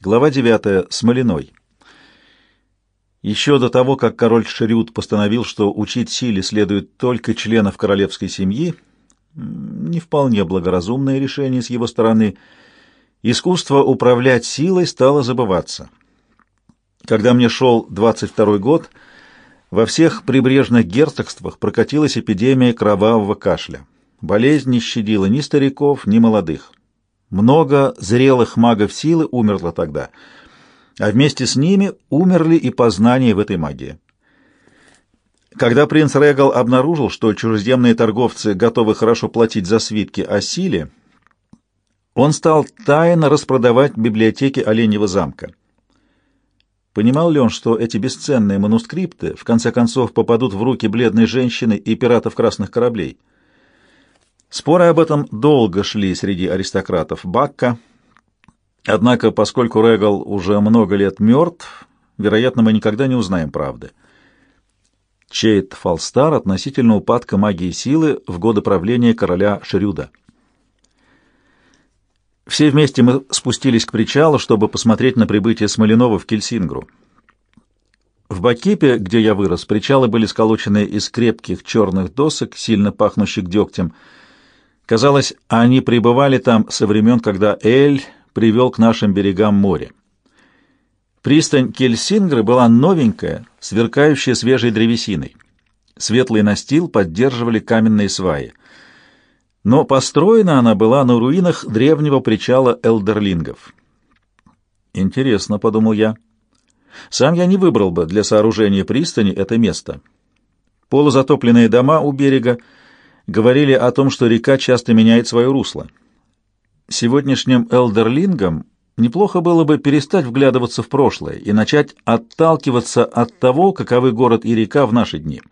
Глава 9. Смолиной. Еще до того, как король Шерют постановил, что учить силе следует только членов королевской семьи, не вполне благоразумное решение с его стороны, искусство управлять силой стало забываться. Когда мне шел 22 год, во всех прибрежных герцогствах прокатилась эпидемия кровавого кашля. Болезнь не щадила ни стариков, ни молодых. Много зрелых магов силы умерло тогда, а вместе с ними умерли и познания в этой магии. Когда принц Регал обнаружил, что чужеземные торговцы готовы хорошо платить за свитки о силе, он стал тайно распродавать библиотеки Оленьего замка. Понимал ли он, что эти бесценные манускрипты в конце концов попадут в руки бледной женщины и пиратов красных кораблей? Споры об этом долго шли среди аристократов Бакка, однако, поскольку Регал уже много лет мертв, вероятно, мы никогда не узнаем правды. Чейт Фалстар относительно упадка магии силы в годы правления короля Шрюда. Все вместе мы спустились к причалу, чтобы посмотреть на прибытие Смоленова в Кельсингру. В Бакипе, где я вырос, причалы были сколочены из крепких черных досок, сильно пахнущих дегтем, Казалось, они пребывали там со времен, когда Эль привел к нашим берегам море. Пристань Кельсингры была новенькая, сверкающая свежей древесиной. Светлый настил поддерживали каменные сваи. Но построена она была на руинах древнего причала элдерлингов. «Интересно», — подумал я. «Сам я не выбрал бы для сооружения пристани это место. Полузатопленные дома у берега — говорили о том, что река часто меняет свое русло. Сегодняшним элдерлингам неплохо было бы перестать вглядываться в прошлое и начать отталкиваться от того, каковы город и река в наши дни.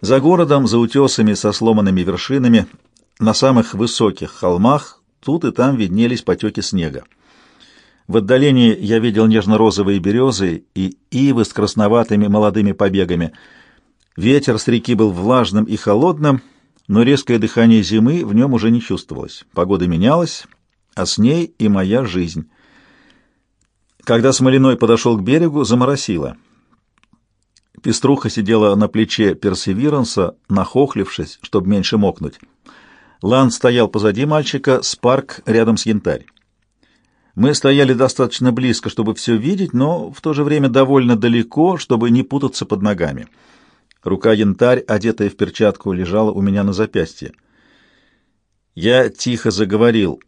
За городом, за утесами со сломанными вершинами, на самых высоких холмах тут и там виднелись потеки снега. В отдалении я видел нежно-розовые березы и ивы с красноватыми молодыми побегами — Ветер с реки был влажным и холодным, но резкое дыхание зимы в нем уже не чувствовалось. Погода менялась, а с ней и моя жизнь. Когда Смолиной подошел к берегу, заморосило. Пеструха сидела на плече Персевиранса, нахохлившись, чтобы меньше мокнуть. Лан стоял позади мальчика, Спарк рядом с Янтарь. Мы стояли достаточно близко, чтобы все видеть, но в то же время довольно далеко, чтобы не путаться под ногами. Рука янтарь, одетая в перчатку, лежала у меня на запястье. Я тихо заговорил.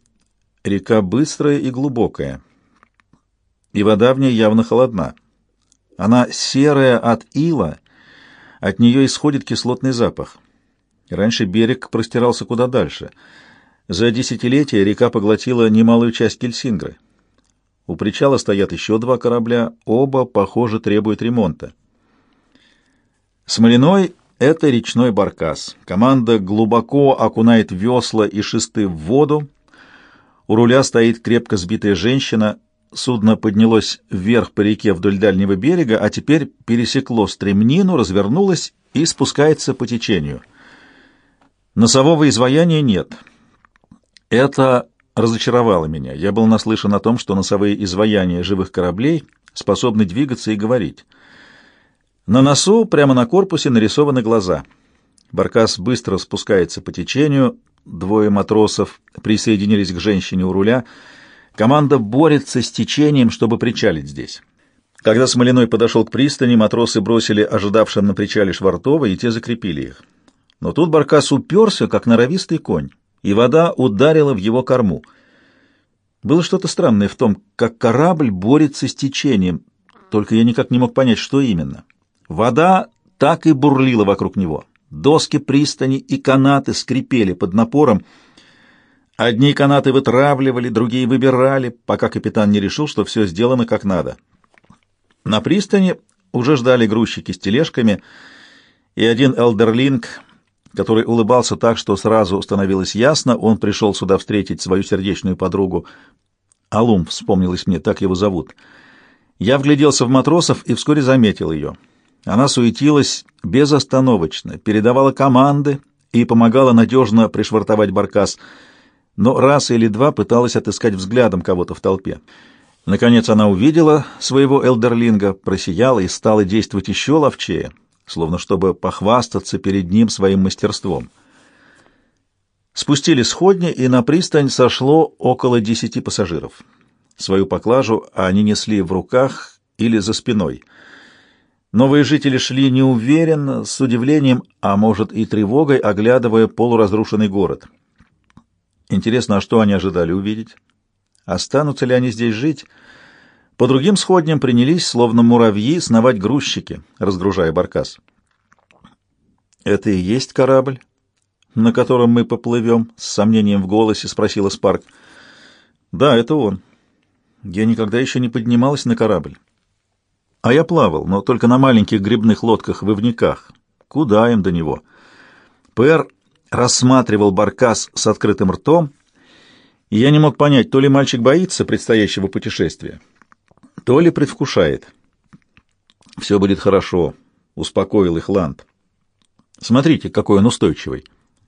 Река быстрая и глубокая, и вода в ней явно холодна. Она серая от ила, от нее исходит кислотный запах. Раньше берег простирался куда дальше. За десятилетия река поглотила немалую часть Кельсингры. У причала стоят еще два корабля, оба, похоже, требуют ремонта. Смолиной — это речной баркас. Команда глубоко окунает весла и шесты в воду. У руля стоит крепко сбитая женщина. Судно поднялось вверх по реке вдоль дальнего берега, а теперь пересекло стремнину, развернулось и спускается по течению. Носового изваяния нет. Это разочаровало меня. Я был наслышан о том, что носовые изваяния живых кораблей способны двигаться и говорить. На носу, прямо на корпусе, нарисованы глаза. Баркас быстро спускается по течению, двое матросов присоединились к женщине у руля. Команда борется с течением, чтобы причалить здесь. Когда Смолиной подошел к пристани, матросы бросили ожидавшим на причале Швартова, и те закрепили их. Но тут Баркас уперся, как норовистый конь, и вода ударила в его корму. Было что-то странное в том, как корабль борется с течением, только я никак не мог понять, что именно. Вода так и бурлила вокруг него. Доски пристани и канаты скрипели под напором. Одни канаты вытравливали, другие выбирали, пока капитан не решил, что все сделано как надо. На пристани уже ждали грузчики с тележками, и один элдерлинг, который улыбался так, что сразу становилось ясно, он пришел сюда встретить свою сердечную подругу. Алум, вспомнилось мне, так его зовут. Я вгляделся в матросов и вскоре заметил ее — она суетилась безостановочно, передавала команды и помогала надежно пришвартовать баркас. но раз или два пыталась отыскать взглядом кого-то в толпе. Наконец она увидела своего элдерлинга, просияла и стала действовать еще ловчее, словно чтобы похвастаться перед ним своим мастерством. Спустили сходни, и на пристань сошло около десяти пассажиров. Свою поклажу они несли в руках или за спиной. Новые жители шли неуверенно, с удивлением, а может и тревогой, оглядывая полуразрушенный город. Интересно, а что они ожидали увидеть? Останутся ли они здесь жить? По другим сходням принялись, словно муравьи, сновать грузчики, разгружая баркас. «Это и есть корабль, на котором мы поплывем?» — с сомнением в голосе спросила Спарк. «Да, это он. Я никогда еще не поднималась на корабль. А я плавал, но только на маленьких грибных лодках-вывниках. Куда им до него?» Пэр рассматривал баркас с открытым ртом, и я не мог понять, то ли мальчик боится предстоящего путешествия, то ли предвкушает. «Все будет хорошо», — успокоил их Ланд. «Смотрите, какой он устойчивый.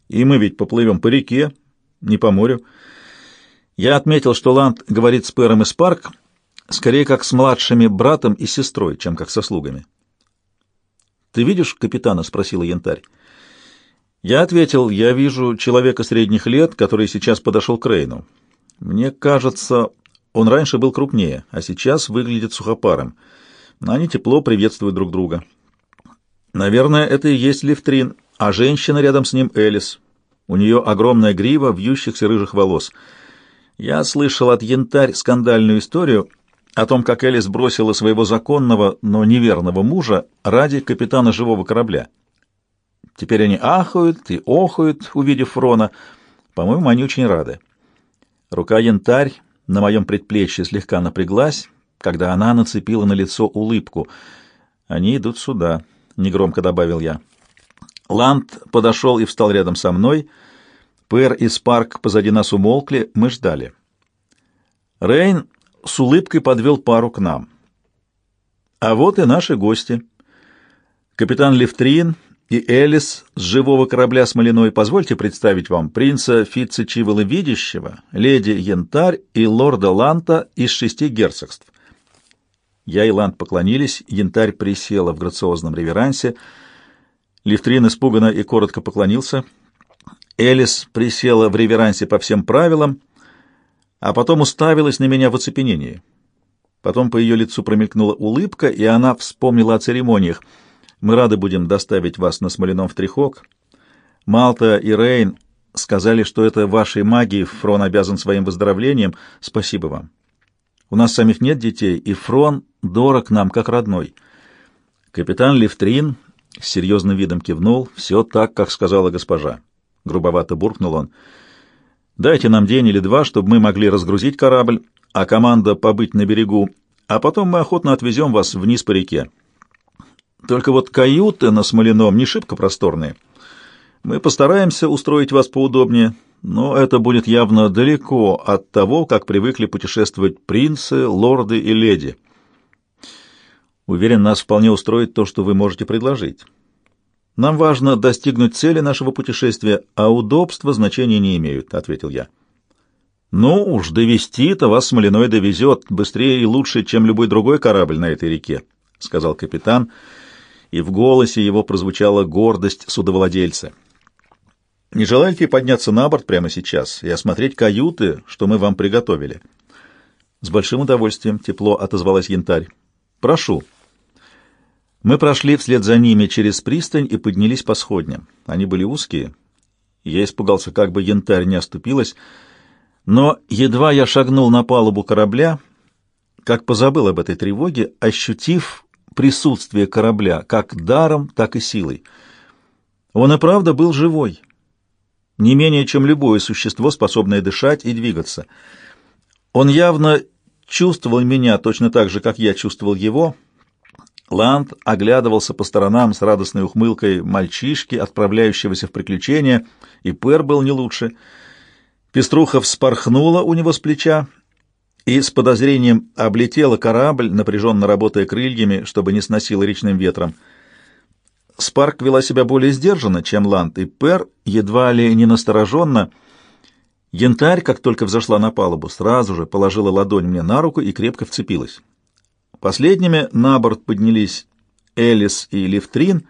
И мы ведь поплывем по реке, не по морю». Я отметил, что Ланд говорит с Пэром и Спарк скорее как с младшими братом и сестрой, чем как со слугами. «Ты видишь капитана?» — спросила Янтарь. Я ответил, я вижу человека средних лет, который сейчас подошел к Рейну. Мне кажется, он раньше был крупнее, а сейчас выглядит сухопаром. Они тепло приветствуют друг друга. Наверное, это и есть Левтрин, а женщина рядом с ним Элис. У нее огромная грива вьющихся рыжих волос. Я слышал от Янтарь скандальную историю о том, как Элис бросила своего законного, но неверного мужа ради капитана живого корабля. Теперь они ахают и охают, увидев Фрона. По-моему, они очень рады. Рука янтарь на моем предплечье слегка напряглась, когда она нацепила на лицо улыбку. «Они идут сюда», — негромко добавил я. Ланд подошел и встал рядом со мной. Пэр и Спарк позади нас умолкли, мы ждали. Рейн с улыбкой подвел пару к нам. А вот и наши гости. Капитан Левтрин и Элис с живого корабля Смолиной, позвольте представить вам принца Фитца Чивола Видящего, леди Янтарь и лорда Ланта из шести герцогств. Я и Лант поклонились, Янтарь присела в грациозном реверансе, Лифтрин испуганно и коротко поклонился. Элис присела в реверансе по всем правилам, а потом уставилась на меня в оцепенении. Потом по ее лицу промелькнула улыбка, и она вспомнила о церемониях — мы рады будем доставить вас на Смоленом в Трихок. Малта и Рейн сказали, что это вашей магии Фрон обязан своим выздоровлением. Спасибо вам. У нас самих нет детей, и Фрон дорог нам, как родной. Капитан Левтрин с серьезным видом кивнул. Все так, как сказала госпожа. Грубовато буркнул он. Дайте нам день или два, чтобы мы могли разгрузить корабль, а команда побыть на берегу, а потом мы охотно отвезем вас вниз по реке. Только вот каюты на Смоленом не шибко просторные. Мы постараемся устроить вас поудобнее, но это будет явно далеко от того, как привыкли путешествовать принцы, лорды и леди. Уверен, нас вполне устроит то, что вы можете предложить. Нам важно достигнуть цели нашего путешествия, а удобства значения не имеют, — ответил я. Ну уж, довести-то вас Смоленой довезет быстрее и лучше, чем любой другой корабль на этой реке, — сказал капитан, — и в голосе его прозвучала гордость судовладельца. «Не желаете подняться на борт прямо сейчас и осмотреть каюты, что мы вам приготовили?» «С большим удовольствием», — тепло отозвалась янтарь. «Прошу». Мы прошли вслед за ними через пристань и поднялись по сходням. Они были узкие. Я испугался, как бы янтарь не оступилась, но едва я шагнул на палубу корабля, как позабыл об этой тревоге, ощутив присутствие корабля как даром, так и силой. Он и правда был живой, не менее чем любое существо, способное дышать и двигаться. Он явно чувствовал меня точно так же, как я чувствовал его. Ланд оглядывался по сторонам с радостной ухмылкой мальчишки, отправляющегося в приключения, и Пэр был не лучше. Пеструха вспорхнула у него с плеча, и с подозрением облетела корабль, напряженно работая крыльями, чтобы не сносило речным ветром. Спарк вела себя более сдержанно, чем Ланд, и Пер едва ли не настороженно. Янтарь, как только взошла на палубу, сразу же положила ладонь мне на руку и крепко вцепилась. Последними на борт поднялись Элис и Левтрин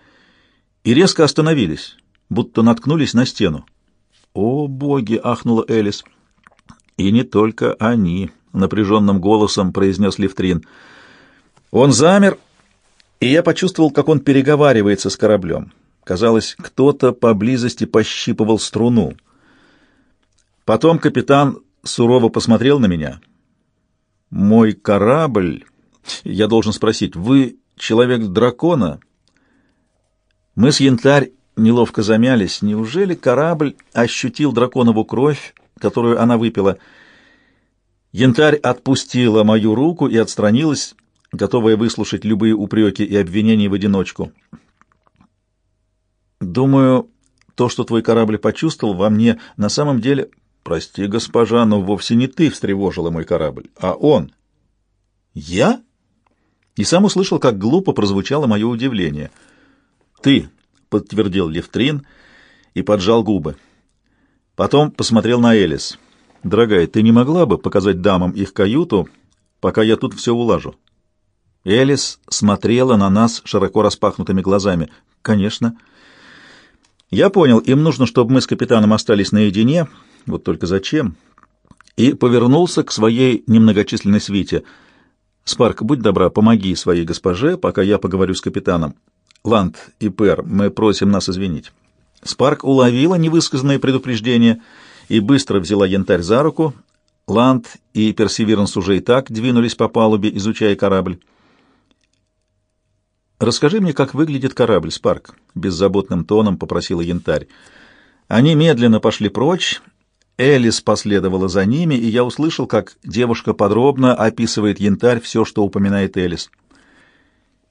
и резко остановились, будто наткнулись на стену. «О, боги!» — ахнула Элис. «И не только они», — напряженным голосом произнес Левтрин. Он замер, и я почувствовал, как он переговаривается с кораблем. Казалось, кто-то поблизости пощипывал струну. Потом капитан сурово посмотрел на меня. «Мой корабль...» Я должен спросить, вы человек-дракона? Мы с Янтарь неловко замялись. Неужели корабль ощутил драконову кровь, которую она выпила? Янтарь отпустила мою руку и отстранилась, готовая выслушать любые упреки и обвинения в одиночку. Думаю, то, что твой корабль почувствовал во мне, на самом деле... Прости, госпожа, но вовсе не ты встревожила мой корабль, а он. Я? И сам услышал, как глупо прозвучало мое удивление. Ты, подтвердил Левтрин и поджал губы. Потом посмотрел на Элис. Дорогая, ты не могла бы показать дамам их каюту, пока я тут все улажу? Элис смотрела на нас широко распахнутыми глазами. Конечно. Я понял, им нужно, чтобы мы с капитаном остались наедине, вот только зачем? И повернулся к своей немногочисленной свите. Спарк, будь добра, помоги своей госпоже, пока я поговорю с капитаном. Ланд и Пер, мы просим нас извинить. Спарк уловила невысказанное предупреждение и быстро взяла янтарь за руку. Ланд и Персеверанс уже и так двинулись по палубе, изучая корабль. «Расскажи мне, как выглядит корабль, Спарк», — беззаботным тоном попросила янтарь. Они медленно пошли прочь. Элис последовала за ними, и я услышал, как девушка подробно описывает янтарь все, что упоминает Элис.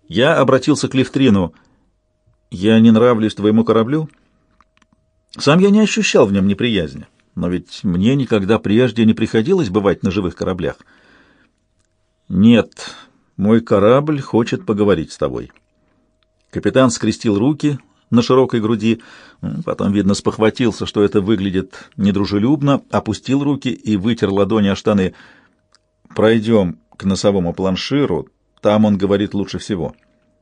Я обратился к Левтрину. «Я не нравлюсь твоему кораблю?» Сам я не ощущал в нем неприязни, но ведь мне никогда прежде не приходилось бывать на живых кораблях. «Нет», мой корабль хочет поговорить с тобой. Капитан скрестил руки на широкой груди, потом, видно, спохватился, что это выглядит недружелюбно, опустил руки и вытер ладони о штаны. «Пройдем к носовому планширу, там он говорит лучше всего».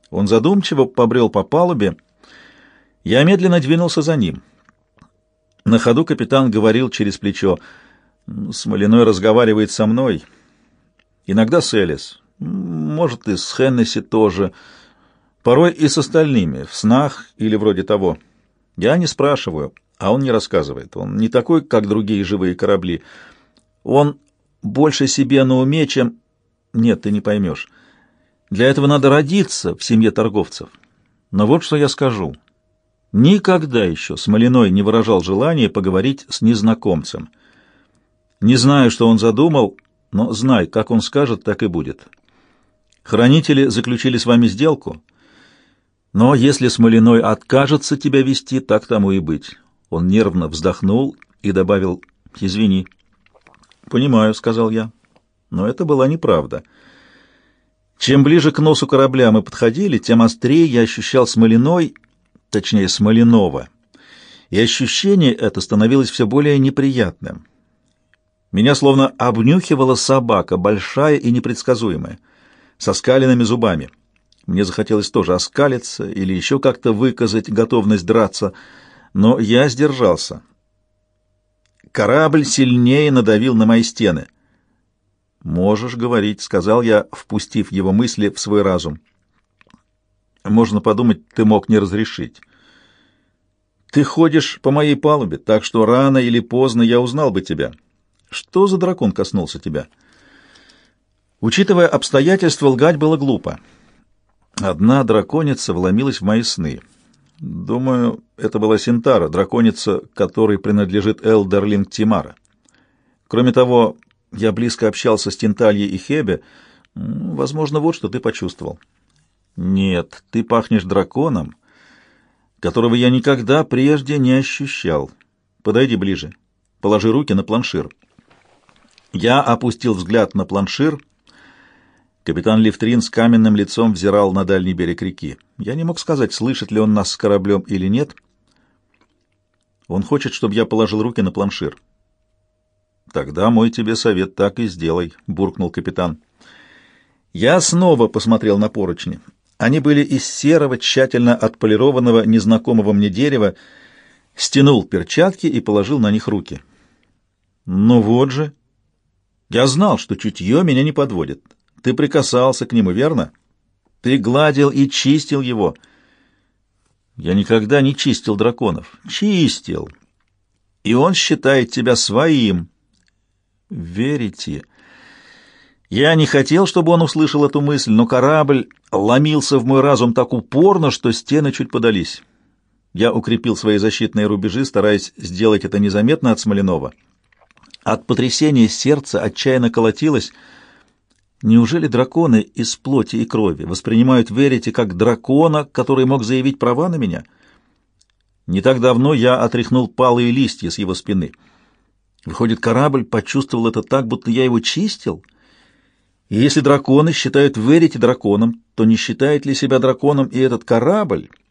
Он задумчиво побрел по палубе. Я медленно двинулся за ним. На ходу капитан говорил через плечо. «Смолиной разговаривает со мной. Иногда с Элис. Может, и с Хеннесси тоже. Порой и с остальными, в снах или вроде того. Я не спрашиваю, а он не рассказывает. Он не такой, как другие живые корабли. Он больше себе на уме, чем... Нет, ты не поймешь. Для этого надо родиться в семье торговцев. Но вот что я скажу. Никогда еще Смолиной не выражал желания поговорить с незнакомцем. Не знаю, что он задумал, но знай, как он скажет, так и будет. Хранители заключили с вами сделку, но если Смолиной откажется тебя вести, так тому и быть. Он нервно вздохнул и добавил «Извини». «Понимаю», — сказал я, но это была неправда. Чем ближе к носу корабля мы подходили, тем острее я ощущал Смолиной, точнее, Смолинова, и ощущение это становилось все более неприятным. Меня словно обнюхивала собака, большая и непредсказуемая со скаленными зубами. Мне захотелось тоже оскалиться или еще как-то выказать готовность драться, но я сдержался. Корабль сильнее надавил на мои стены. «Можешь говорить», — сказал я, впустив его мысли в свой разум. «Можно подумать, ты мог не разрешить. Ты ходишь по моей палубе, так что рано или поздно я узнал бы тебя. Что за дракон коснулся тебя?» Учитывая обстоятельства, лгать было глупо. Одна драконица вломилась в мои сны. Думаю, это была Синтара, драконица, которой принадлежит Элдерлинг Тимара. Кроме того, я близко общался с Тинтальей и Хебе. Возможно, вот что ты почувствовал. Нет, ты пахнешь драконом, которого я никогда прежде не ощущал. Подойди ближе. Положи руки на планшир. Я опустил взгляд на планшир — Капитан Левтрин с каменным лицом взирал на дальний берег реки. Я не мог сказать, слышит ли он нас с кораблем или нет. Он хочет, чтобы я положил руки на планшир. Тогда мой тебе совет так и сделай, буркнул капитан. Я снова посмотрел на поручни. Они были из серого, тщательно отполированного, незнакомого мне дерева, стянул перчатки и положил на них руки. Ну вот же. Я знал, что чутье меня не подводит. Ты прикасался к нему, верно? Ты гладил и чистил его. Я никогда не чистил драконов. Чистил. И он считает тебя своим. Верите? Я не хотел, чтобы он услышал эту мысль, но корабль ломился в мой разум так упорно, что стены чуть подались. Я укрепил свои защитные рубежи, стараясь сделать это незаметно от Смоленова. От потрясения сердце отчаянно колотилось. Неужели драконы из плоти и крови воспринимают Верите как дракона, который мог заявить права на меня? Не так давно я отряхнул палые листья с его спины. Выходит, корабль почувствовал это так, будто я его чистил? И если драконы считают Верите драконом, то не считает ли себя драконом и этот корабль —